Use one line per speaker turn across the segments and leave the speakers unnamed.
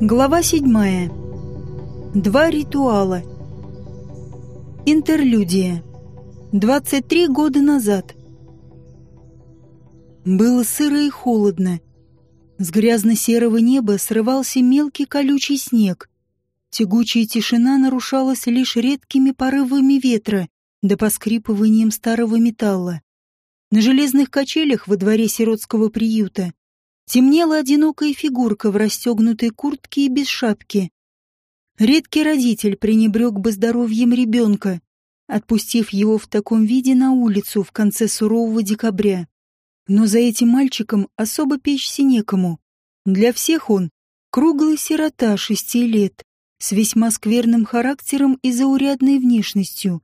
Глава седьмая. Два ритуала. Интерлюдия. 23 года назад. Было сыро и холодно. С грязно-серого неба срывался мелкий колючий снег. Тягучая тишина нарушалась лишь редкими порывами ветра да поскрипыванием старого металла. На железных качелях во дворе сиротского приюта темнела одинокая фигурка в расстегнутой куртке и без шапки. Редкий родитель пренебрег бы здоровьем ребенка, отпустив его в таком виде на улицу в конце сурового декабря. Но за этим мальчиком особо печься некому. Для всех он — круглый сирота шести лет, с весьма скверным характером и заурядной внешностью.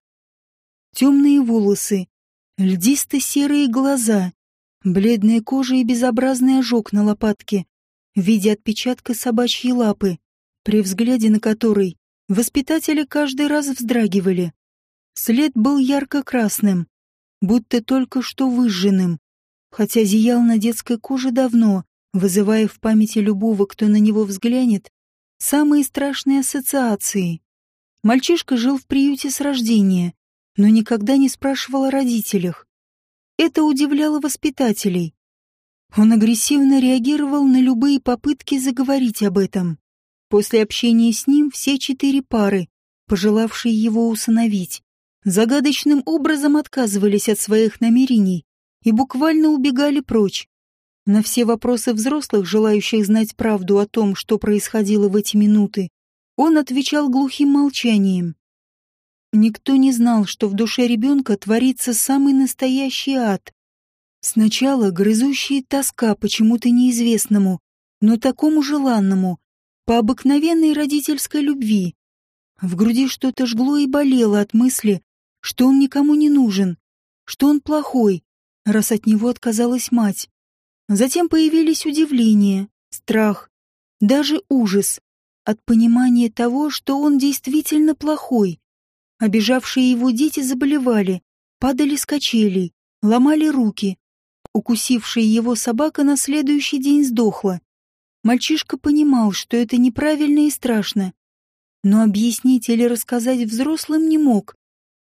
Темные волосы, льдисто-серые глаза, бледная кожа и безобразный ожог на лопатке в виде отпечатка собачьей лапы, при взгляде на который воспитатели каждый раз вздрагивали. След был ярко-красным, будто только что выжженным, хотя зиял на детской коже давно, вызывая в памяти любого, кто на него взглянет, самые страшные ассоциации. Мальчишка жил в приюте с рождения, но никогда не спрашивал о родителях. Это удивляло воспитателей. Он агрессивно реагировал на любые попытки заговорить об этом. После общения с ним все четыре пары, пожелавшие его усыновить, загадочным образом отказывались от своих намерений и буквально убегали прочь. На все вопросы взрослых, желающих знать правду о том, что происходило в эти минуты, он отвечал глухим молчанием. Никто не знал, что в душе ребенка творится самый настоящий ад. Сначала грызущая тоска почему-то неизвестному, но такому желанному, по обыкновенной родительской любви. В груди что-то жгло и болело от мысли, что он никому не нужен, что он плохой, раз от него отказалась мать. Затем появились удивление, страх, даже ужас от понимания того, что он действительно плохой. Обижавшие его дети заболевали, падали с качелей, ломали руки. Укусившая его собака на следующий день сдохла. Мальчишка понимал, что это неправильно и страшно. Но объяснить или рассказать взрослым не мог.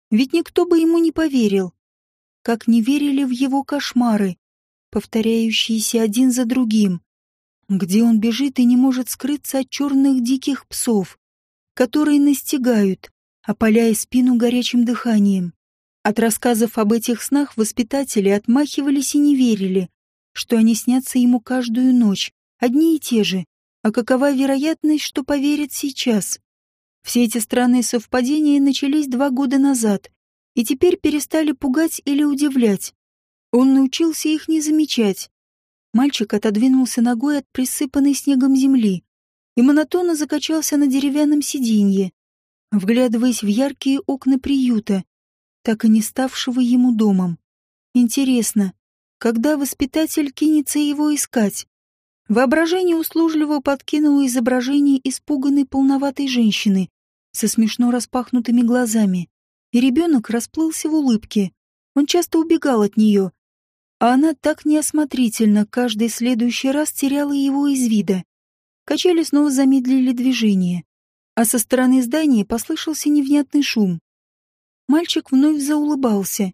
Ведь никто бы ему не поверил. Как не верили в его кошмары, повторяющиеся один за другим. Где он бежит и не может скрыться от черных диких псов, которые настигают, опаляя спину горячим дыханием. От рассказов об этих снах воспитатели отмахивались и не верили, что они снятся ему каждую ночь, одни и те же. А какова вероятность, что поверят сейчас? Все эти странные совпадения начались два года назад и теперь перестали пугать или удивлять. Он научился их не замечать. Мальчик отодвинулся ногой от присыпанной снегом земли и монотонно закачался на деревянном сиденье, вглядываясь в яркие окна приюта, так и не ставшего ему домом. Интересно, когда воспитатель кинется его искать? Воображение услужливо подкинуло изображение испуганной полноватой женщины со смешно распахнутыми глазами, и ребенок расплылся в улыбке. Он часто убегал от нее, а она так неосмотрительно каждый следующий раз теряла его из вида. Качели снова замедлили движение а со стороны здания послышался невнятный шум. Мальчик вновь заулыбался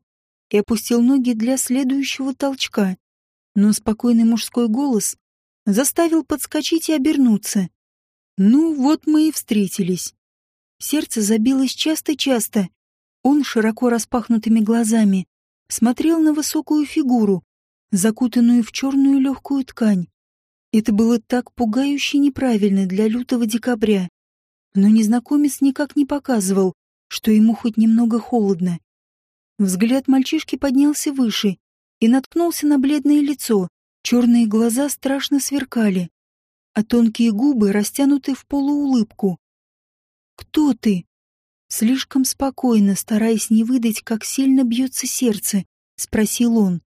и опустил ноги для следующего толчка, но спокойный мужской голос заставил подскочить и обернуться. Ну, вот мы и встретились. Сердце забилось часто-часто. Он широко распахнутыми глазами смотрел на высокую фигуру, закутанную в черную легкую ткань. Это было так пугающе неправильно для лютого декабря но незнакомец никак не показывал, что ему хоть немного холодно. Взгляд мальчишки поднялся выше и наткнулся на бледное лицо, черные глаза страшно сверкали, а тонкие губы растянуты в полуулыбку. «Кто ты?» Слишком спокойно, стараясь не выдать, как сильно бьется сердце, спросил он.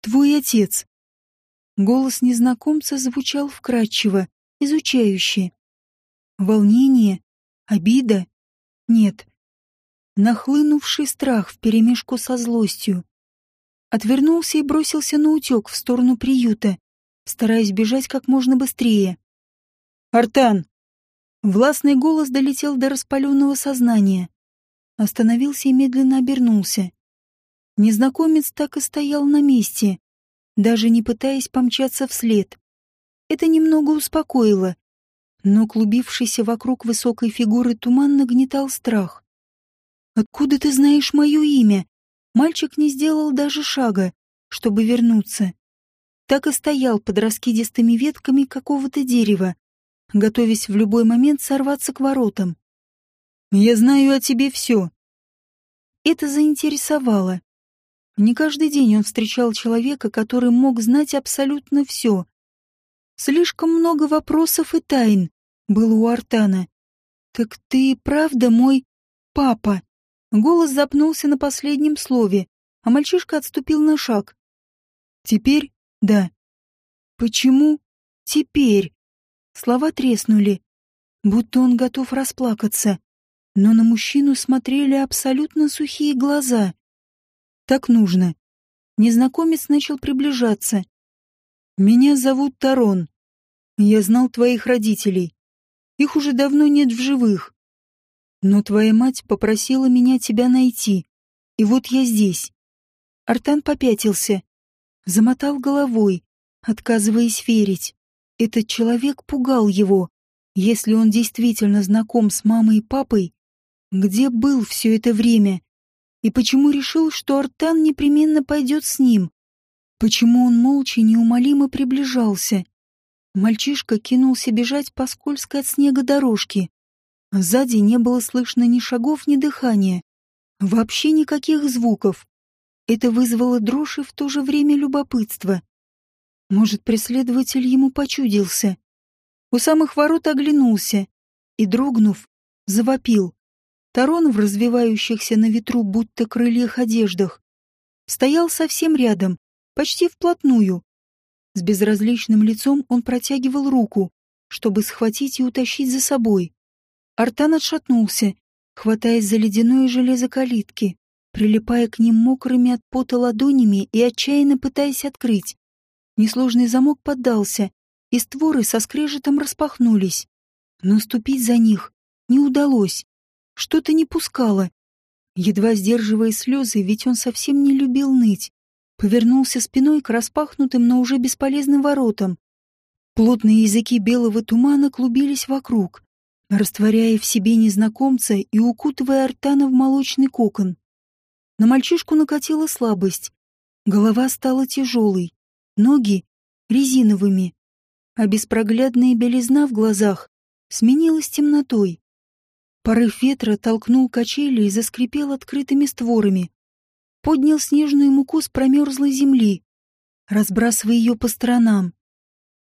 «Твой отец». Голос незнакомца звучал вкрадчиво, изучающе. Волнение? Обида? Нет. Нахлынувший страх вперемешку со злостью. Отвернулся и бросился на утек в сторону приюта, стараясь бежать как можно быстрее. «Артан!» Властный голос долетел до распаленного сознания. Остановился и медленно обернулся. Незнакомец так и стоял на месте, даже не пытаясь помчаться вслед. Это немного успокоило, но клубившийся вокруг высокой фигуры туман нагнетал страх. «Откуда ты знаешь мое имя?» Мальчик не сделал даже шага, чтобы вернуться. Так и стоял под раскидистыми ветками какого-то дерева, готовясь в любой момент сорваться к воротам. «Я знаю о тебе все». Это заинтересовало. Не каждый день он встречал человека, который мог знать абсолютно все. Слишком много вопросов и тайн было у Артана. «Так ты правда мой папа?» Голос запнулся на последнем слове, а мальчишка отступил на шаг. «Теперь? Да». «Почему? Теперь?» Слова треснули, будто он готов расплакаться, но на мужчину смотрели абсолютно сухие глаза. «Так нужно». Незнакомец начал приближаться. «Меня зовут Тарон. Я знал твоих родителей. Их уже давно нет в живых. Но твоя мать попросила меня тебя найти. И вот я здесь. Артан попятился, замотал головой, отказываясь верить. Этот человек пугал его. Если он действительно знаком с мамой и папой, где был все это время? И почему решил, что Артан непременно пойдет с ним? Почему он молча неумолимо приближался? Мальчишка кинулся бежать по скользкой от снега дорожке. Сзади не было слышно ни шагов, ни дыхания. Вообще никаких звуков. Это вызвало дрожь и в то же время любопытство. Может, преследователь ему почудился. У самых ворот оглянулся и, дрогнув, завопил. Тарон в развивающихся на ветру будто крыльях одеждах стоял совсем рядом, почти вплотную. С безразличным лицом он протягивал руку, чтобы схватить и утащить за собой. Артан отшатнулся, хватаясь за ледяное железо калитки, прилипая к ним мокрыми от пота ладонями и отчаянно пытаясь открыть. Несложный замок поддался, и створы со скрежетом распахнулись. Но ступить за них не удалось. Что-то не пускало. Едва сдерживая слезы, ведь он совсем не любил ныть, повернулся спиной к распахнутым, но уже бесполезным воротам. Плотные языки белого тумана клубились вокруг, растворяя в себе незнакомца и укутывая Артана в молочный кокон. На мальчишку накатила слабость. Голова стала тяжелой, ноги — резиновыми, а беспроглядная белизна в глазах сменилась темнотой. Порыв ветра толкнул качели и заскрипел открытыми створами. Поднял снежную муку с промерзлой земли, разбрасывая ее по сторонам.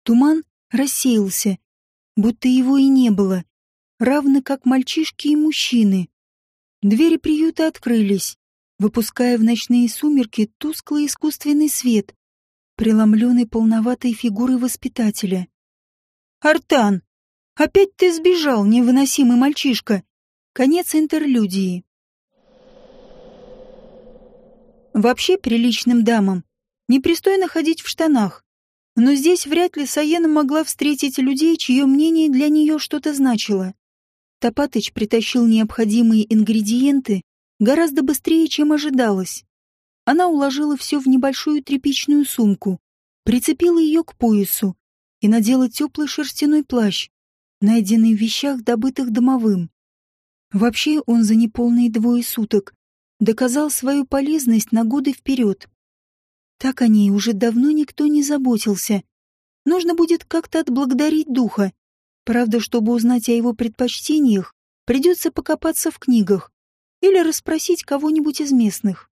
Туман рассеялся, будто его и не было равно как мальчишки и мужчины. Двери приюта открылись, выпуская в ночные сумерки тусклый искусственный свет, преломленный полноватой фигурой воспитателя. «Артан! Опять ты сбежал, невыносимый мальчишка!» Конец интерлюдии. Вообще приличным дамам непристойно ходить в штанах, но здесь вряд ли Саена могла встретить людей, чье мнение для нее что-то значило. Топатыч притащил необходимые ингредиенты гораздо быстрее, чем ожидалось. Она уложила все в небольшую тряпичную сумку, прицепила ее к поясу и надела теплый шерстяной плащ, найденный в вещах, добытых домовым. Вообще он за неполные двое суток доказал свою полезность на годы вперед. Так о ней уже давно никто не заботился. Нужно будет как-то отблагодарить духа, Правда, чтобы узнать о его предпочтениях, придется покопаться в книгах или расспросить кого-нибудь из местных.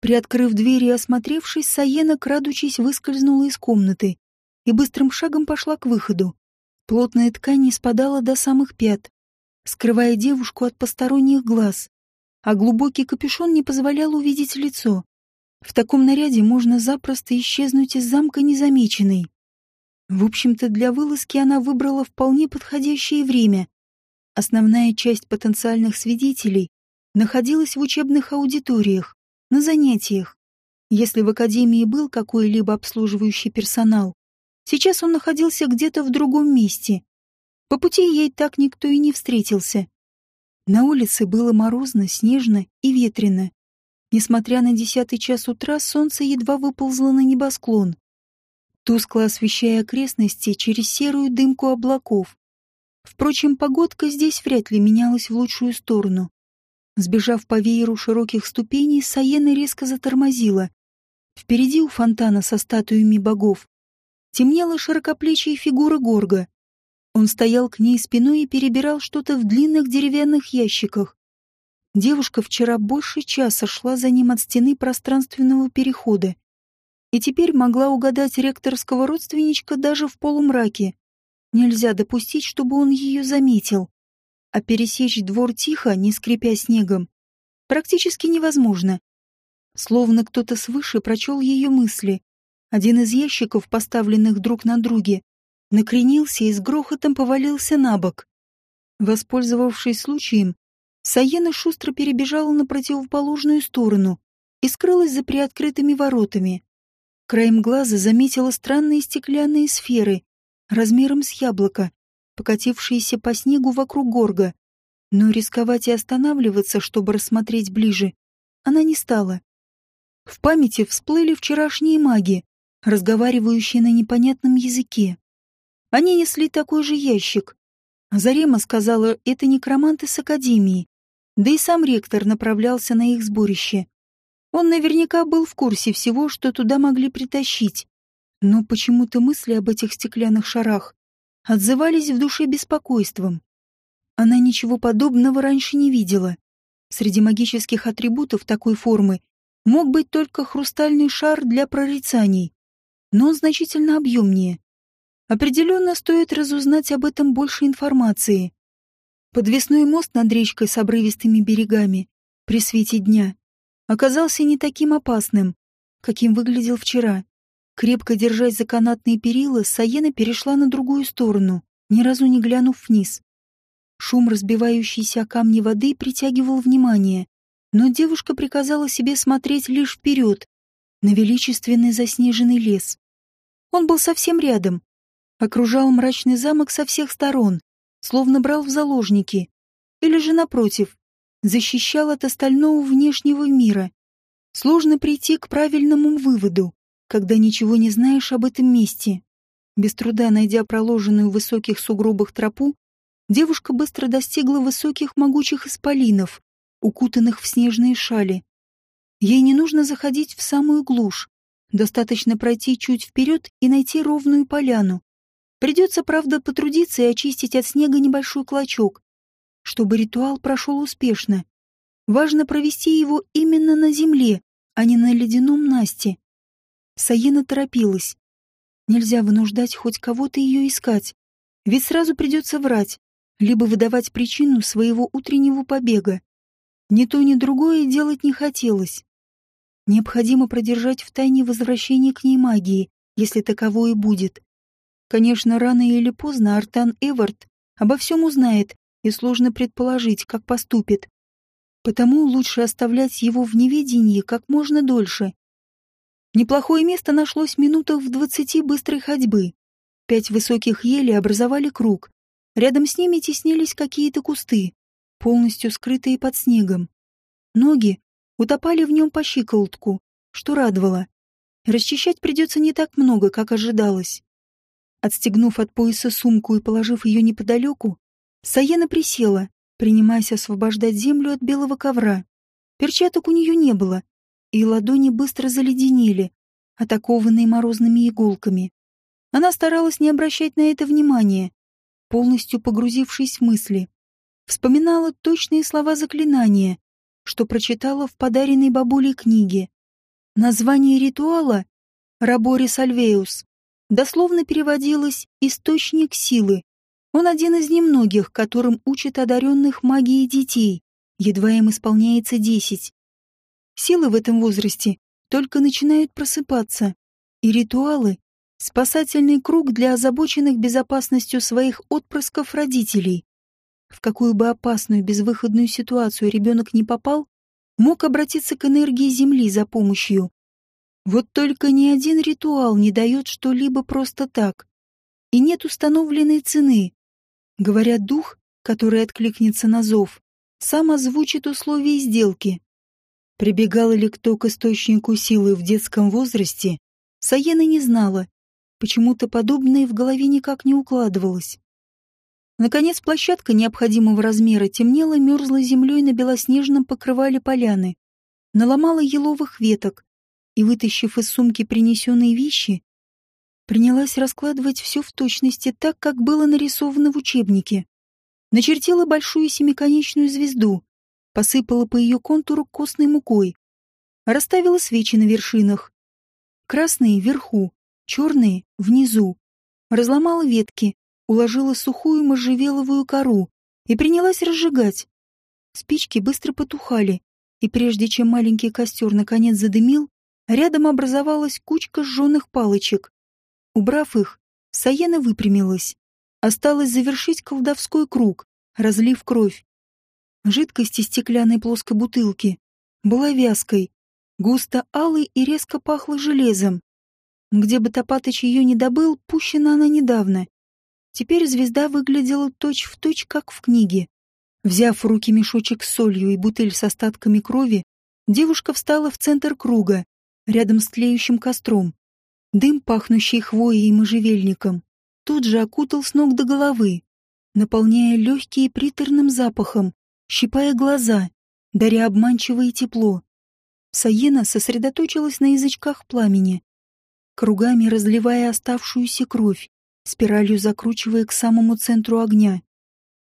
Приоткрыв дверь и осмотревшись, Саена, крадучись, выскользнула из комнаты и быстрым шагом пошла к выходу. Плотная ткань не спадала до самых пят, скрывая девушку от посторонних глаз, а глубокий капюшон не позволял увидеть лицо. В таком наряде можно запросто исчезнуть из замка незамеченной. В общем-то, для вылазки она выбрала вполне подходящее время. Основная часть потенциальных свидетелей находилась в учебных аудиториях, на занятиях. Если в академии был какой-либо обслуживающий персонал, сейчас он находился где-то в другом месте. По пути ей так никто и не встретился. На улице было морозно, снежно и ветрено. Несмотря на десятый час утра, солнце едва выползло на небосклон, тускло освещая окрестности через серую дымку облаков. Впрочем, погодка здесь вряд ли менялась в лучшую сторону. Сбежав по вееру широких ступеней, Саена резко затормозила. Впереди у фонтана со статуями богов темнела широкоплечья фигура Горга. Он стоял к ней спиной и перебирал что-то в длинных деревянных ящиках. Девушка вчера больше часа шла за ним от стены пространственного перехода и теперь могла угадать ректорского родственничка даже в полумраке. Нельзя допустить, чтобы он ее заметил. А пересечь двор тихо, не скрипя снегом, практически невозможно. Словно кто-то свыше прочел ее мысли. Один из ящиков, поставленных друг на друге, накренился и с грохотом повалился на бок. Воспользовавшись случаем, Саена шустро перебежала на противоположную сторону и скрылась за приоткрытыми воротами. Краем глаза заметила странные стеклянные сферы, размером с яблоко, покатившиеся по снегу вокруг горга. Но рисковать и останавливаться, чтобы рассмотреть ближе, она не стала. В памяти всплыли вчерашние маги, разговаривающие на непонятном языке. Они несли такой же ящик. Зарема сказала, это некроманты с академии, да и сам ректор направлялся на их сборище. Он наверняка был в курсе всего, что туда могли притащить. Но почему-то мысли об этих стеклянных шарах отзывались в душе беспокойством. Она ничего подобного раньше не видела. Среди магических атрибутов такой формы мог быть только хрустальный шар для прорицаний, но он значительно объемнее. Определенно стоит разузнать об этом больше информации. Подвесной мост над речкой с обрывистыми берегами при свете дня оказался не таким опасным, каким выглядел вчера. Крепко держась за канатные перила, Саена перешла на другую сторону, ни разу не глянув вниз. Шум разбивающейся о камни воды притягивал внимание, но девушка приказала себе смотреть лишь вперед, на величественный заснеженный лес. Он был совсем рядом, окружал мрачный замок со всех сторон, словно брал в заложники, или же, напротив, защищал от остального внешнего мира. Сложно прийти к правильному выводу, когда ничего не знаешь об этом месте. Без труда найдя проложенную в высоких сугробах тропу, девушка быстро достигла высоких могучих исполинов, укутанных в снежные шали. Ей не нужно заходить в самую глушь, достаточно пройти чуть вперед и найти ровную поляну. Придется, правда, потрудиться и очистить от снега небольшой клочок, чтобы ритуал прошел успешно. Важно провести его именно на земле, а не на ледяном Насте. Саена торопилась. Нельзя вынуждать хоть кого-то ее искать, ведь сразу придется врать, либо выдавать причину своего утреннего побега. Ни то, ни другое делать не хотелось. Необходимо продержать в тайне возвращение к ней магии, если таковое будет. Конечно, рано или поздно Артан Эвард обо всем узнает, и сложно предположить, как поступит. Потому лучше оставлять его в неведении как можно дольше, Неплохое место нашлось минутах в двадцати быстрой ходьбы. Пять высоких елей образовали круг. Рядом с ними теснились какие-то кусты, полностью скрытые под снегом. Ноги утопали в нем по щиколотку, что радовало. Расчищать придется не так много, как ожидалось. Отстегнув от пояса сумку и положив ее неподалеку, Саяна присела, принимаясь освобождать землю от белого ковра. Перчаток у нее не было, и ладони быстро заледенели, атакованные морозными иголками. Она старалась не обращать на это внимания, полностью погрузившись в мысли. Вспоминала точные слова заклинания, что прочитала в подаренной бабулей книге. Название ритуала «Раборис Альвеус» дословно переводилось «источник силы». Он один из немногих, которым учат одаренных магией детей, едва им исполняется десять. Силы в этом возрасте только начинают просыпаться, и ритуалы — спасательный круг для озабоченных безопасностью своих отпрысков родителей. В какую бы опасную безвыходную ситуацию ребенок не попал, мог обратиться к энергии Земли за помощью. Вот только ни один ритуал не дает что-либо просто так. И нет установленной цены. Говорят, дух, который откликнется на зов, сам озвучит условия сделки. Прибегал ли кто к источнику силы в детском возрасте, Саена не знала. Почему-то подобное в голове никак не укладывалось. Наконец площадка необходимого размера темнела мерзлой землей на белоснежном покрывале поляны. Наломала еловых веток и, вытащив из сумки принесенные вещи, принялась раскладывать все в точности так, как было нарисовано в учебнике. Начертила большую семиконечную звезду, посыпала по ее контуру костной мукой, расставила свечи на вершинах. Красные вверху, черные внизу. Разломала ветки, уложила сухую можжевеловую кору и принялась разжигать. Спички быстро потухали, и прежде чем маленький костер наконец задымил, рядом образовалась кучка сжженных палочек. Убрав их, Саена выпрямилась. Осталось завершить колдовской круг, разлив кровь. Жидкость из стеклянной плоской бутылки была вязкой, густо алой и резко пахла железом. Где бы Топатыч ее не добыл, пущена она недавно. Теперь звезда выглядела точь-в-точь, точь, как в книге. Взяв в руки мешочек с солью и бутыль с остатками крови, девушка встала в центр круга, рядом с тлеющим костром. Дым, пахнущий хвоей и можжевельником, тут же окутал с ног до головы, наполняя легкие приторным запахом, щипая глаза, даря обманчивое тепло. Саена сосредоточилась на язычках пламени, кругами разливая оставшуюся кровь, спиралью закручивая к самому центру огня.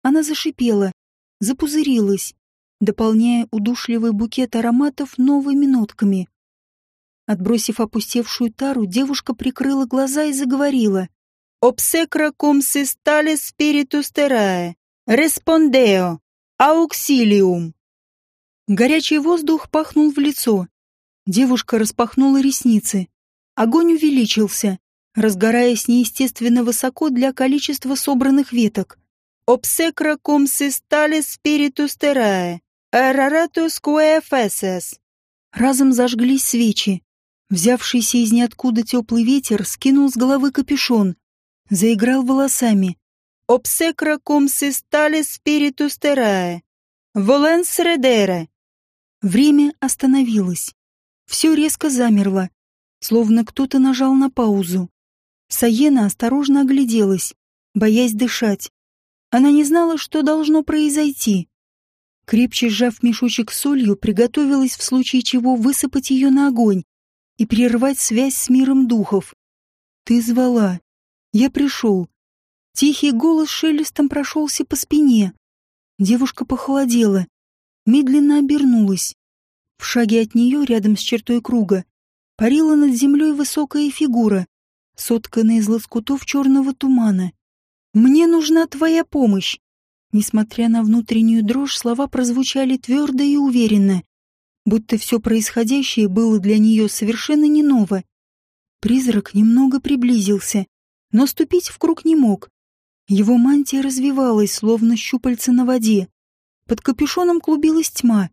Она зашипела, запузырилась, дополняя удушливый букет ароматов новыми нотками. Отбросив опустевшую тару, девушка прикрыла глаза и заговорила. «Обсекра cum sistale spiritus terrae, respondeo, Ауксилиум. Горячий воздух пахнул в лицо. Девушка распахнула ресницы. Огонь увеличился, разгораясь неестественно высоко для количества собранных веток. «Обсекра sistale spiritus terrae, aeratus quae feces». Разом зажглись свечи. Взявшийся из ниоткуда теплый ветер скинул с головы капюшон, заиграл волосами, obsecra cum sistale spiritus terrae. Volenс редере. Время остановилось. Все резко замерло, словно кто-то нажал на паузу. Саена осторожно огляделась, боясь дышать. Она не знала, что должно произойти. Крепче сжав мешочек с солью, приготовилась в случае чего высыпать ее на огонь и прервать связь с миром духов. «Ты звала. Я пришел. Тихий голос шелестом прошелся по спине. Девушка похолодела, медленно обернулась. В шаге от нее, рядом с чертой круга, парила над землей высокая фигура, сотканная из лоскутов черного тумана. «Мне нужна твоя помощь!» Несмотря на внутреннюю дрожь, слова прозвучали твердо и уверенно, будто все происходящее было для нее совершенно не ново. Призрак немного приблизился, но ступить в круг не мог, его мантия развивалась, словно щупальца на воде. Под капюшоном клубилась тьма.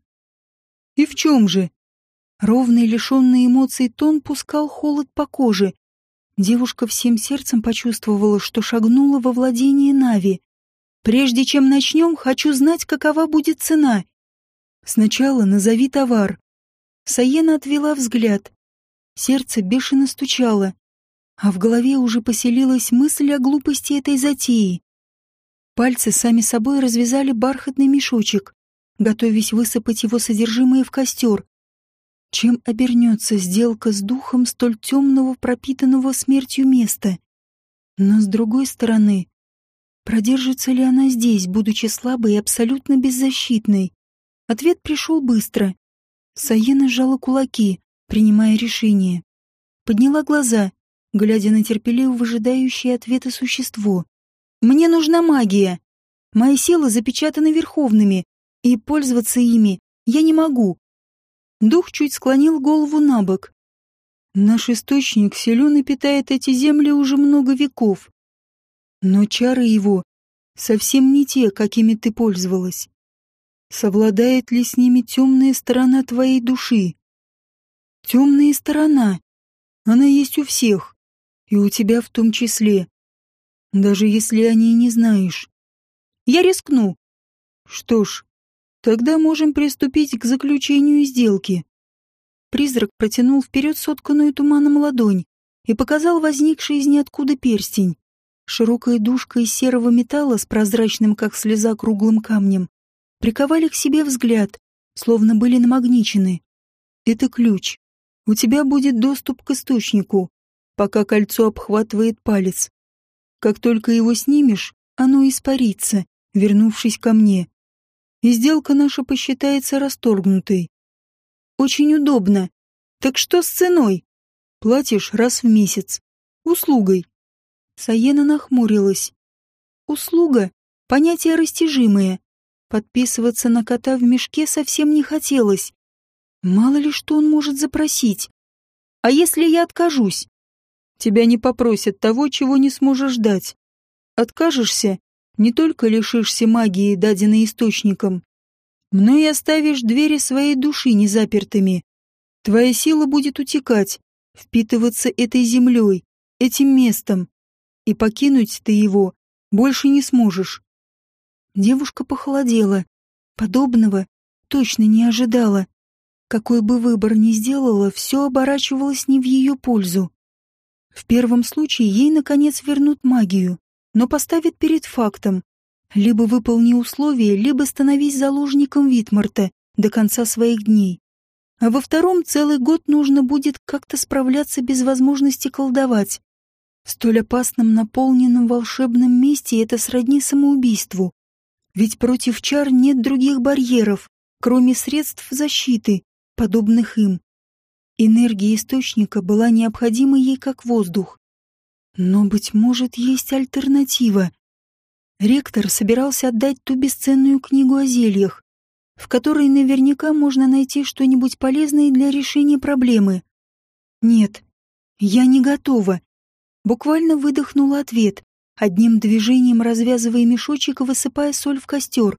И в чем же? Ровный, лишенный эмоций тон пускал холод по коже. Девушка всем сердцем почувствовала, что шагнула во владение Нави. Прежде чем начнем, хочу знать, какова будет цена. Сначала назови товар. Саена отвела взгляд. Сердце бешено стучало а в голове уже поселилась мысль о глупости этой затеи. Пальцы сами собой развязали бархатный мешочек, готовясь высыпать его содержимое в костер. Чем обернется сделка с духом столь темного, пропитанного смертью места? Но с другой стороны, продержится ли она здесь, будучи слабой и абсолютно беззащитной? Ответ пришел быстро. Саена сжала кулаки, принимая решение. Подняла глаза глядя на терпеливо выжидающее ответа существо. «Мне нужна магия. Мои силы запечатаны верховными, и пользоваться ими я не могу». Дух чуть склонил голову на бок. «Наш источник силен и питает эти земли уже много веков. Но чары его совсем не те, какими ты пользовалась. Совладает ли с ними темная сторона твоей души? Темная сторона. Она есть у всех. И у тебя в том числе. Даже если о ней не знаешь. Я рискну. Что ж, тогда можем приступить к заключению сделки. Призрак протянул вперед сотканную туманом ладонь и показал возникший из ниоткуда перстень. Широкая дужка из серого металла с прозрачным, как слеза, круглым камнем приковали к себе взгляд, словно были намагничены. Это ключ. У тебя будет доступ к источнику, пока кольцо обхватывает палец. Как только его снимешь, оно испарится, вернувшись ко мне. И сделка наша посчитается расторгнутой. Очень удобно. Так что с ценой? Платишь раз в месяц. Услугой. Саена нахмурилась. Услуга — понятие растяжимое. Подписываться на кота в мешке совсем не хотелось. Мало ли что он может запросить. А если я откажусь? Тебя не попросят того, чего не сможешь дать. Откажешься, не только лишишься магии, даденной источником, но и оставишь двери своей души незапертыми. Твоя сила будет утекать, впитываться этой землей, этим местом, и покинуть ты его больше не сможешь. Девушка похолодела. Подобного точно не ожидала. Какой бы выбор ни сделала, все оборачивалось не в ее пользу. В первом случае ей, наконец, вернут магию, но поставят перед фактом. Либо выполни условия, либо становись заложником Витмарта до конца своих дней. А во втором целый год нужно будет как-то справляться без возможности колдовать. В столь опасном, наполненном волшебном месте это сродни самоубийству. Ведь против чар нет других барьеров, кроме средств защиты, подобных им. Энергия источника была необходима ей как воздух. Но, быть может, есть альтернатива. Ректор собирался отдать ту бесценную книгу о зельях, в которой наверняка можно найти что-нибудь полезное для решения проблемы. Нет, я не готова. Буквально выдохнула ответ, одним движением развязывая мешочек и высыпая соль в костер.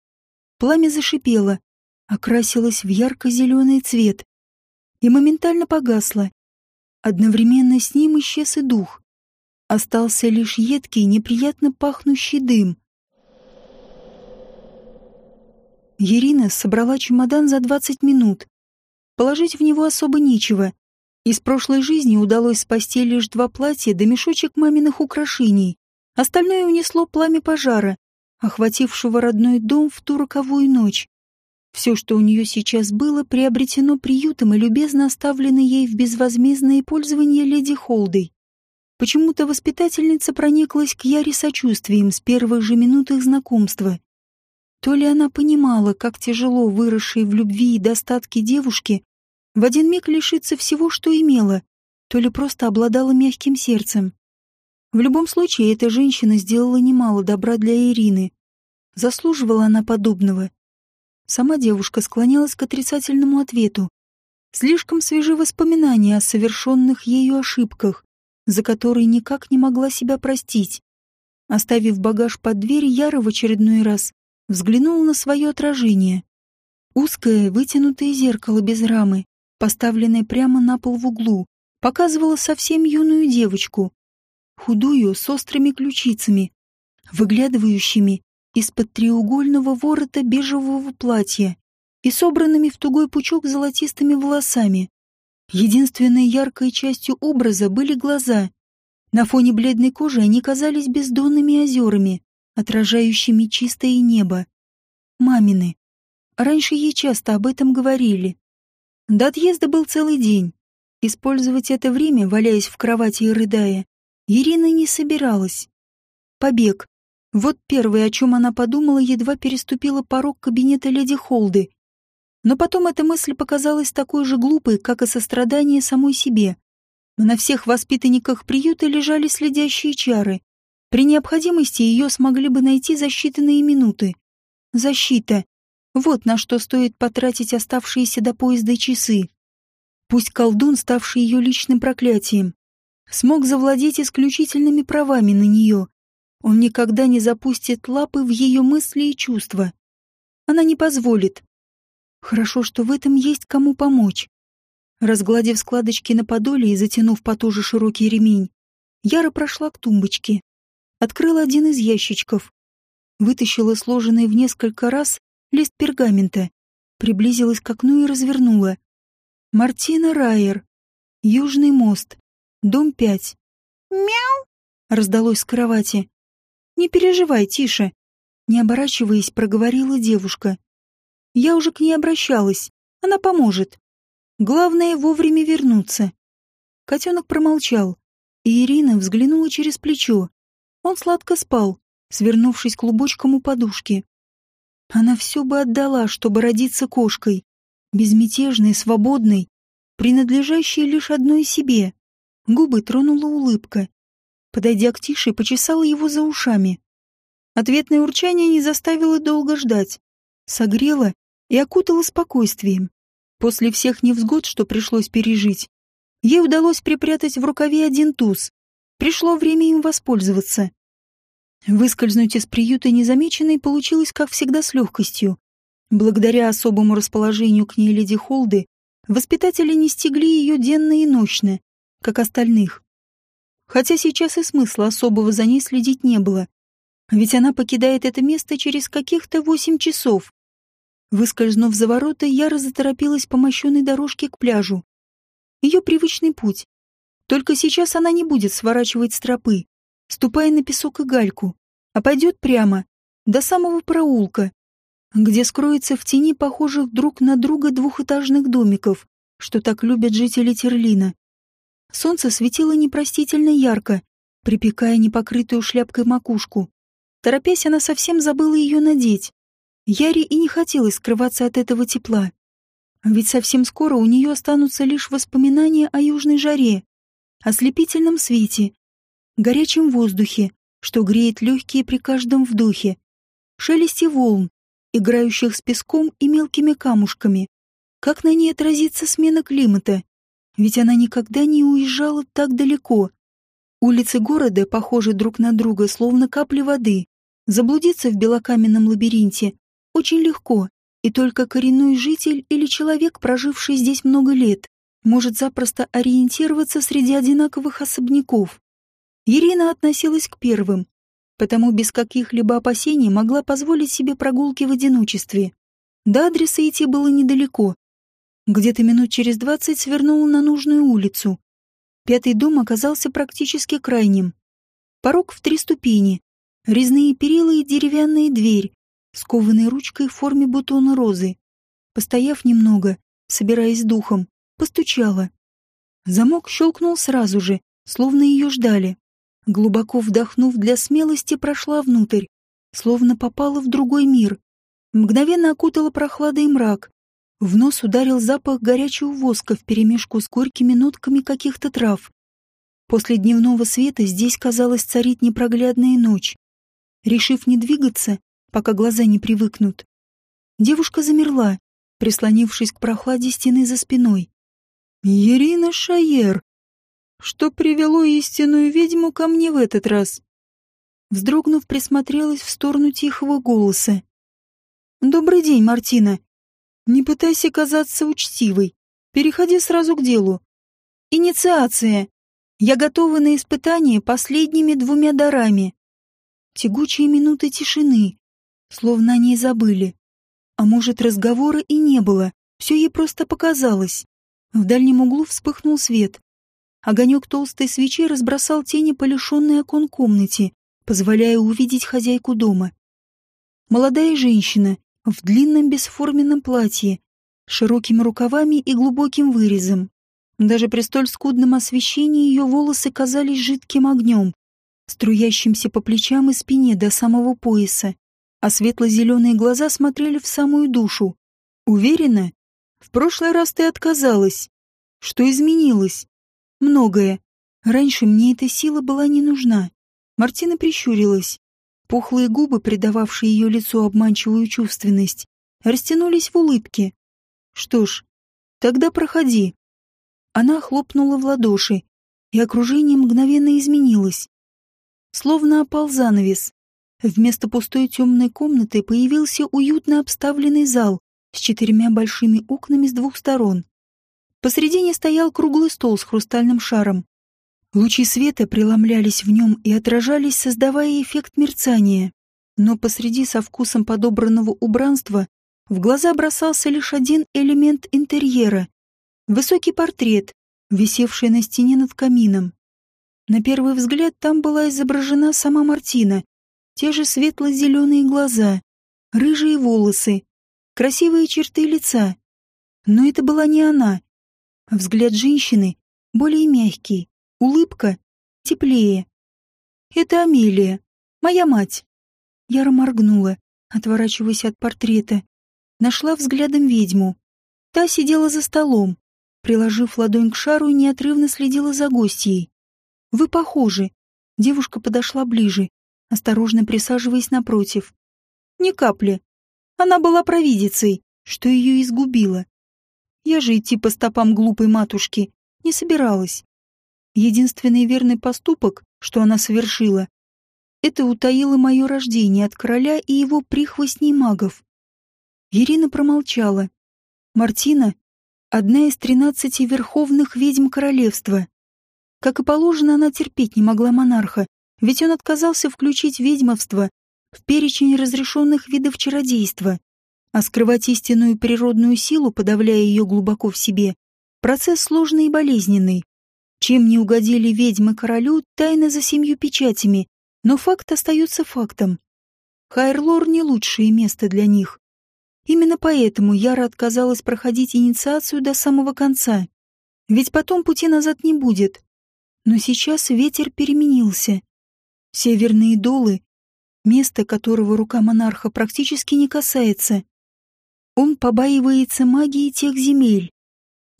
Пламя зашипело, окрасилось в ярко-зеленый цвет и моментально погасло. Одновременно с ним исчез и дух. Остался лишь едкий, неприятно пахнущий дым. Ирина собрала чемодан за двадцать минут. Положить в него особо нечего, из прошлой жизни удалось спасти лишь два платья да мешочек маминых украшений. Остальное унесло пламя пожара, охватившего родной дом в ту роковую ночь. Все, что у нее сейчас было, приобретено приютом и любезно оставлено ей в безвозмездное пользование леди Холдой. Почему-то воспитательница прониклась к Яре сочувствием с первых же минут их знакомства. То ли она понимала, как тяжело выросшей в любви и достатке девушке в один миг лишиться всего, что имела, то ли просто обладала мягким сердцем. В любом случае, эта женщина сделала немало добра для Ирины. Заслуживала она подобного. Сама девушка склонялась к отрицательному ответу. Слишком свежи воспоминания о совершенных ею ошибках, за которые никак не могла себя простить. Оставив багаж под дверь, Яра в очередной раз взглянула на свое отражение. Узкое, вытянутое зеркало без рамы, поставленная прямо на пол в углу, показывала совсем юную девочку, худую, с острыми ключицами, выглядывающими из-под треугольного ворота бежевого платья и собранными в тугой пучок золотистыми волосами. Единственной яркой частью образа были глаза. На фоне бледной кожи они казались бездонными озерами, отражающими чистое небо. Мамины. Раньше ей часто об этом говорили. До отъезда был целый день. Использовать это время, валяясь в кровати и рыдая, Ирина не собиралась. Побег. Вот первое, о чем она подумала, едва переступила порог кабинета леди Холды. Но потом эта мысль показалась такой же глупой, как и сострадание самой себе. На всех воспитанниках приюта лежали следящие чары. При необходимости ее смогли бы найти за считанные минуты. Защита. Вот на что стоит потратить оставшиеся до поезда часы. Пусть колдун, ставший ее личным проклятием, смог завладеть исключительными правами на нее, он никогда не запустит лапы в ее мысли и чувства. Она не позволит. Хорошо, что в этом есть кому помочь. Разгладив складочки на подоле и затянув потуже широкий ремень, Яра прошла к тумбочке. Открыла один из ящичков. вытащила сложенный в несколько раз лист пергамента, приблизилась к окну и развернула. Мартина Райер. Южный мост. Дом 5.
«Мяу!»
— раздалось с кровати. «Не переживай, тише!» Не оборачиваясь, проговорила девушка. «Я уже к ней обращалась. Она поможет. Главное — вовремя вернуться». Котенок промолчал, и Ирина взглянула через плечо. Он сладко спал, свернувшись клубочком у подушки. Она все бы отдала, чтобы родиться кошкой, безмятежной, свободной, принадлежащей лишь одной себе. Губы тронула улыбка. Подойдя к Тише, почесала его за ушами. Ответное урчание не заставило долго ждать. Согрело и окутало спокойствием. После всех невзгод, что пришлось пережить, ей удалось припрятать в рукаве один туз. Пришло время им воспользоваться. Выскользнуть из приюта незамеченной получилось, как всегда, с легкостью. Благодаря особому расположению к ней леди Холды, воспитатели не стегли ее денно и ночно, как остальных. Хотя сейчас и смысла особого за ней следить не было. Ведь она покидает это место через каких-то восемь часов. Выскользнув за ворота, Яра заторопилась по мощенной дорожке к пляжу. Ее привычный путь. Только сейчас она не будет сворачивать с тропы, ступая на песок и гальку, а пойдет прямо, до самого проулка, где скроется в тени похожих друг на друга двухэтажных домиков, что так любят жители Терлина. Солнце светило непростительно ярко, припекая непокрытую шляпкой макушку. Торопясь, она совсем забыла ее надеть. Яре и не хотелось скрываться от этого тепла. Ведь совсем скоро у нее останутся лишь воспоминания о южной жаре, ослепительном свете, горячем воздухе, что греет легкие при каждом вдохе, шелесте волн, играющих с песком и мелкими камушками. Как на ней отразится смена климата? Ведь она никогда не уезжала так далеко. Улицы города похожи друг на друга, словно капли воды. Заблудиться в белокаменном лабиринте очень легко, и только коренной житель или человек, проживший здесь много лет, может запросто ориентироваться среди одинаковых особняков. Ирина относилась к первым, потому без каких-либо опасений могла позволить себе прогулки в одиночестве. До адреса идти было недалеко. Где-то минут через двадцать свернула на нужную улицу. Пятый дом оказался практически крайним. Порог в три ступени, резные перила и деревянная дверь, скованной ручкой в форме бутона розы. Постояв немного, собираясь духом, постучала. Замок щелкнул сразу же, словно ее ждали. Глубоко вдохнув для смелости, прошла внутрь, словно попала в другой мир. Мгновенно окутала прохлада и мрак. В нос ударил запах горячего воска вперемешку с горькими нотками каких-то трав. После дневного света здесь, казалось, царит непроглядная ночь. Решив не двигаться, пока глаза не привыкнут, девушка замерла, прислонившись к прохладе стены за спиной. «Ирина Шаер! Что привело истинную ведьму ко мне в этот раз?» Вздрогнув, присмотрелась в сторону тихого голоса. «Добрый день, Мартина. Не пытайся казаться учтивой. Переходи сразу к делу. Инициация. Я готова на испытание последними двумя дарами. Тягучие минуты тишины, словно они забыли. А может, разговора и не было, все ей просто показалось. В дальнем углу вспыхнул свет. Огонек толстой свечи разбросал тени по лишенной окон комнате, позволяя увидеть хозяйку дома. Молодая женщина в длинном бесформенном платье, широкими рукавами и глубоким вырезом. Даже при столь скудном освещении ее волосы казались жидким огнем, струящимся по плечам и спине до самого пояса, а светло-зеленые глаза смотрели в самую душу. Уверена, в прошлый раз ты отказалась. Что изменилось? Многое. Раньше мне эта сила была не нужна. Мартина прищурилась. Пухлые губы, придававшие ее лицу обманчивую чувственность, растянулись в улыбке. Что ж, тогда проходи. Она хлопнула в ладоши, и окружение мгновенно изменилось. Словно опал занавес. Вместо пустой темной комнаты появился уютно обставленный зал с четырьмя большими окнами с двух сторон. Посредине стоял круглый стол с хрустальным шаром. Лучи света преломлялись в нем и отражались, создавая эффект мерцания. Но посреди со вкусом подобранного убранства в глаза бросался лишь один элемент интерьера — высокий портрет, висевший на стене над камином. На первый взгляд там была изображена сама Мартина, те же светло-зеленые глаза, рыжие волосы, красивые черты лица. Но это была не она. Взгляд женщины более мягкий, улыбка теплее. Это Амелия, моя мать. Яра моргнула, отворачиваясь от портрета. Нашла взглядом ведьму. Та сидела за столом, приложив ладонь к шару и неотрывно следила за гостьей. «Вы похожи». Девушка подошла ближе, осторожно присаживаясь напротив. «Ни капли. Она была провидицей, что ее изгубило. Я же идти по стопам глупой матушки не собиралась. Единственный верный поступок, что она совершила, это утаило мое рождение от короля и его прихвостней магов. Ирина промолчала. Мартина — одна из тринадцати верховных ведьм королевства. Как и положено, она терпеть не могла монарха, ведь он отказался включить ведьмовство в перечень разрешенных видов чародейства, а скрывать истинную природную силу, подавляя ее глубоко в себе, процесс сложный и болезненный. Чем не угодили ведьмы королю, тайна за семью печатями, но факт остается фактом. Хайрлор не лучшее место для них. Именно поэтому Яра отказалась проходить инициацию до самого конца. Ведь потом пути назад не будет. Но сейчас ветер переменился. Северные долы, место которого рука монарха практически не касается. Он побаивается магии тех земель.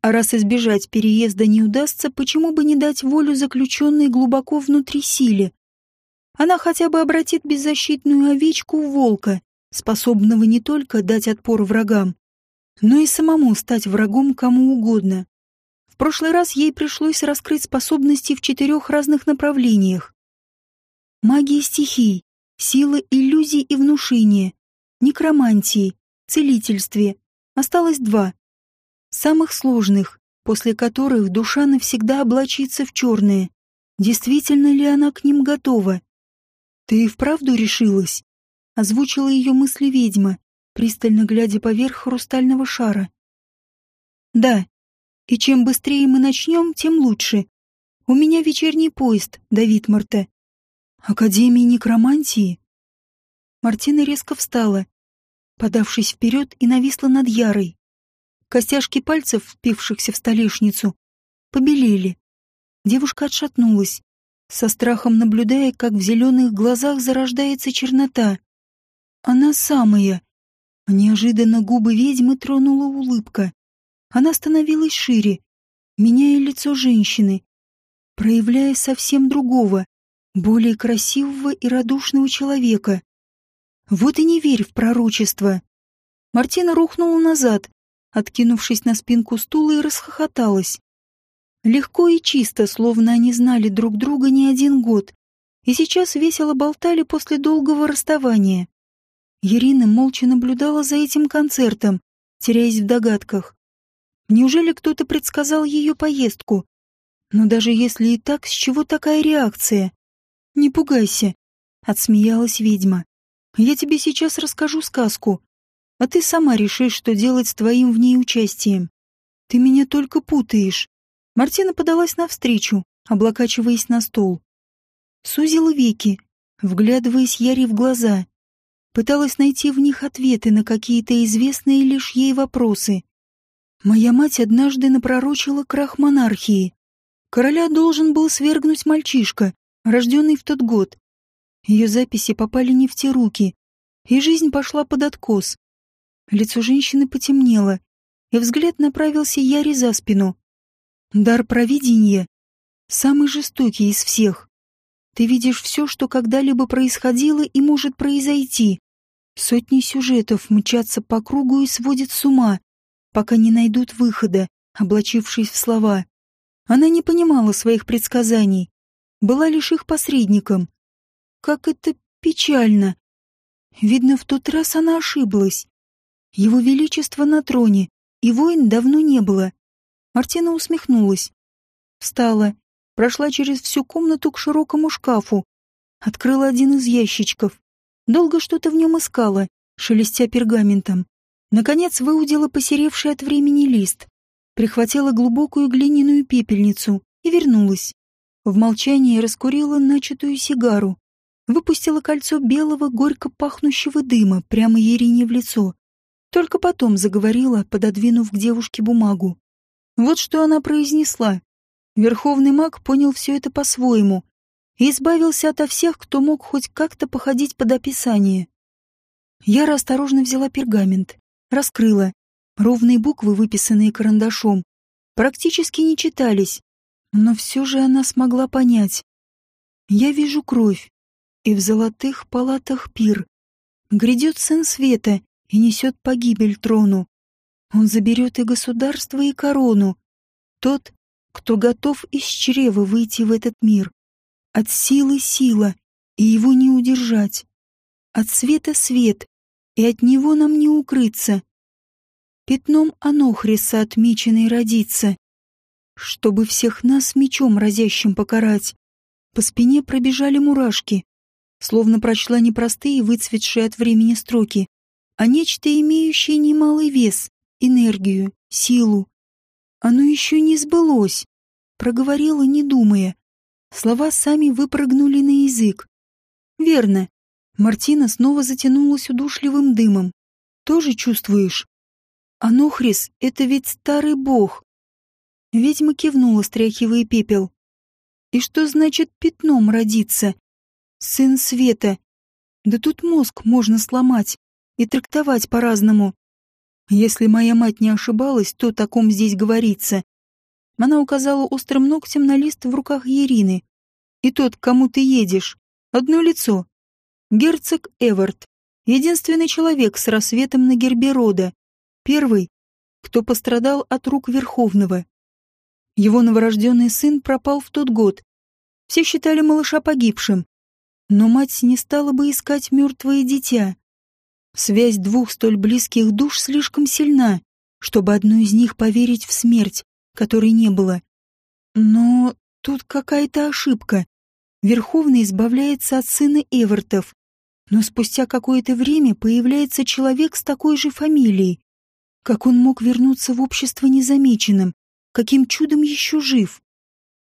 А раз избежать переезда не удастся, почему бы не дать волю заключенной глубоко внутри силе? Она хотя бы обратит беззащитную овечку в волка, способного не только дать отпор врагам, но и самому стать врагом кому угодно. В прошлый раз ей пришлось раскрыть способности в четырех разных направлениях. Магия стихий, сила иллюзий и внушения, некромантии, целительстве. Осталось два. Самых сложных, после которых душа навсегда облачится в черное. Действительно ли она к ним готова? Ты и вправду решилась? Озвучила ее мысли ведьма, пристально глядя поверх хрустального шара. Да, и чем быстрее мы начнем, тем лучше. У меня вечерний поезд, Давид Марте. Академии некромантии? Мартина резко встала, подавшись вперед и нависла над Ярой. Костяшки пальцев, впившихся в столешницу, побелели. Девушка отшатнулась, со страхом наблюдая, как в зеленых глазах зарождается чернота. Она самая. Неожиданно губы ведьмы тронула улыбка. Она становилась шире, меняя лицо женщины, проявляя совсем другого, более красивого и радушного человека. Вот и не верь в пророчество. Мартина рухнула назад, откинувшись на спинку стула и расхохоталась. Легко и чисто, словно они знали друг друга не один год, и сейчас весело болтали после долгого расставания. Ирина молча наблюдала за этим концертом, теряясь в догадках. Неужели кто-то предсказал ее поездку? Но даже если и так, с чего такая реакция? Не пугайся, отсмеялась ведьма. Я тебе сейчас расскажу сказку, а ты сама решишь, что делать с твоим в ней участием. Ты меня только путаешь. Мартина подалась навстречу, облокачиваясь на стол. Сузила веки, вглядываясь Яре в глаза. Пыталась найти в них ответы на какие-то известные лишь ей вопросы. Моя мать однажды напророчила крах монархии. Короля должен был свергнуть мальчишка, рожденный в тот год. Ее записи попали не в те руки, и жизнь пошла под откос. Лицо женщины потемнело, и взгляд направился Яре за спину. Дар провидения — самый жестокий из всех. Ты видишь все, что когда-либо происходило и может произойти. Сотни сюжетов мчатся по кругу и сводят с ума пока не найдут выхода, облачившись в слова. Она не понимала своих предсказаний, была лишь их посредником. Как это печально. Видно, в тот раз она ошиблась. Его Величество на троне, и войн давно не было. Мартина усмехнулась. Встала, прошла через всю комнату к широкому шкафу, открыла один из ящичков. Долго что-то в нем искала, шелестя пергаментом. Наконец выудила посеревший от времени лист, прихватила глубокую глиняную пепельницу и вернулась. В молчании раскурила начатую сигару, выпустила кольцо белого, горько пахнущего дыма прямо Ерине в лицо. Только потом заговорила, пододвинув к девушке бумагу. Вот что она произнесла. Верховный маг понял все это по-своему и избавился ото всех, кто мог хоть как-то походить под описание. Яра осторожно взяла пергамент, раскрыла. Ровные буквы, выписанные карандашом, практически не читались, но все же она смогла понять. Я вижу кровь, и в золотых палатах пир. Грядет сын света и несет погибель трону. Он заберет и государство, и корону. Тот, кто готов из чрева выйти в этот мир. От силы сила, и его не удержать. От света свет, и от него нам не укрыться. Пятном Анохриса отмеченный родится, чтобы всех нас мечом разящим покарать. По спине пробежали мурашки, словно прочла не простые выцветшие от времени строки, а нечто имеющее немалый вес, энергию, силу. Оно еще не сбылось, проговорила, не думая. Слова сами выпрыгнули на язык. Верно. Мартина снова затянулась удушливым дымом. Тоже чувствуешь? Анохрис — это ведь старый бог, Ведьма кивнула, стряхивая пепел. И что значит пятном родиться? Сын света. Да тут мозг можно сломать и трактовать по-разному. Если моя мать не ошибалась, то о таком здесь говорится. Она указала острым ногтем на лист в руках Ирины. И тот, к кому ты едешь, одно лицо. Герцог Эвард. Единственный человек с рассветом на гербе рода. Первый, кто пострадал от рук Верховного. Его новорожденный сын пропал в тот год. Все считали малыша погибшим. Но мать не стала бы искать мертвое дитя. Связь двух столь близких душ слишком сильна, чтобы одной из них поверить в смерть, которой не было. Но тут какая-то ошибка. Верховный избавляется от сына Эвертов, но спустя какое-то время появляется человек с такой же фамилией. Как он мог вернуться в общество незамеченным, каким чудом еще жив.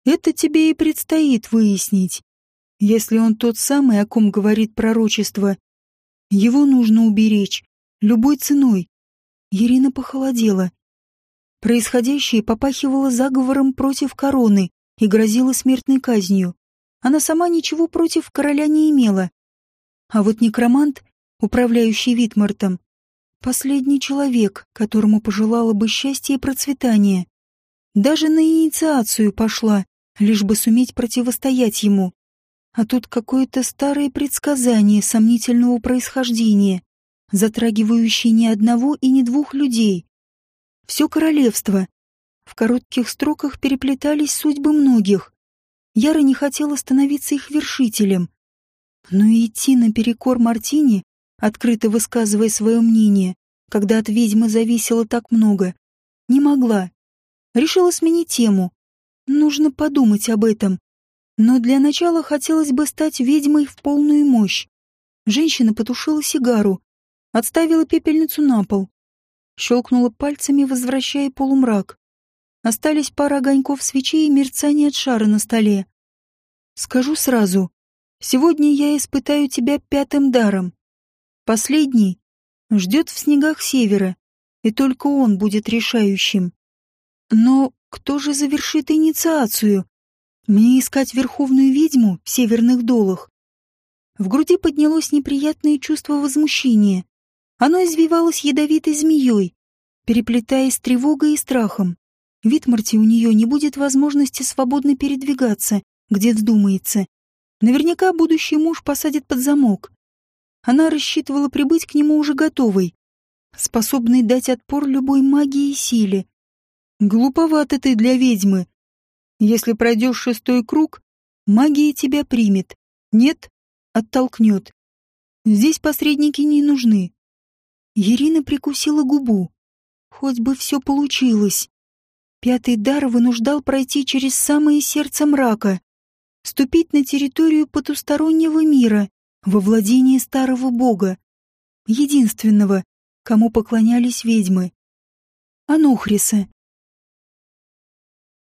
Это тебе и предстоит выяснить. Если он тот самый, о ком говорит пророчество, его нужно уберечь, любой ценой. Ирина похолодела. Происходящее попахивало заговором против короны и грозило смертной казнью. Она сама ничего против короля не имела. А вот некромант, управляющий Витмартом, последний человек, которому пожелала бы счастья и процветания. Даже на инициацию пошла, лишь бы суметь противостоять ему. А тут какое-то старое предсказание сомнительного происхождения, затрагивающее ни одного и ни двух людей. Все королевство. В коротких строках переплетались судьбы многих. Яра не хотела становиться их вершителем. Но идти наперекор Мартине, открыто высказывая свое мнение, когда от ведьмы зависело так много, не могла. Решила сменить тему. Нужно подумать об этом. Но для начала хотелось бы стать ведьмой в полную мощь. Женщина потушила сигару, отставила пепельницу на пол. Щелкнула пальцами, возвращая полумрак. Остались пара огоньков свечей и мерцание от шара на столе. Скажу сразу, сегодня я испытаю тебя пятым даром. Последний ждет в снегах севера, и только он будет решающим. Но кто же завершит инициацию? Мне искать верховную ведьму в северных долах? В груди поднялось неприятное чувство возмущения. Оно извивалось ядовитой змеей, переплетаясь с тревогой и страхом. Витмарти у нее не будет возможности свободно передвигаться, где вздумается. Наверняка будущий муж посадит под замок. Она рассчитывала прибыть к нему уже готовой, способной дать отпор любой магии и силе. Глуповато ты для ведьмы. Если пройдешь шестой круг, магия тебя примет. Нет, оттолкнет. Здесь посредники не нужны. Ирина прикусила губу. Хоть бы все получилось. Пятый дар вынуждал пройти через самое сердце мрака, ступить на территорию потустороннего мира, во владение старого бога, единственного, кому поклонялись ведьмы. Анухриса,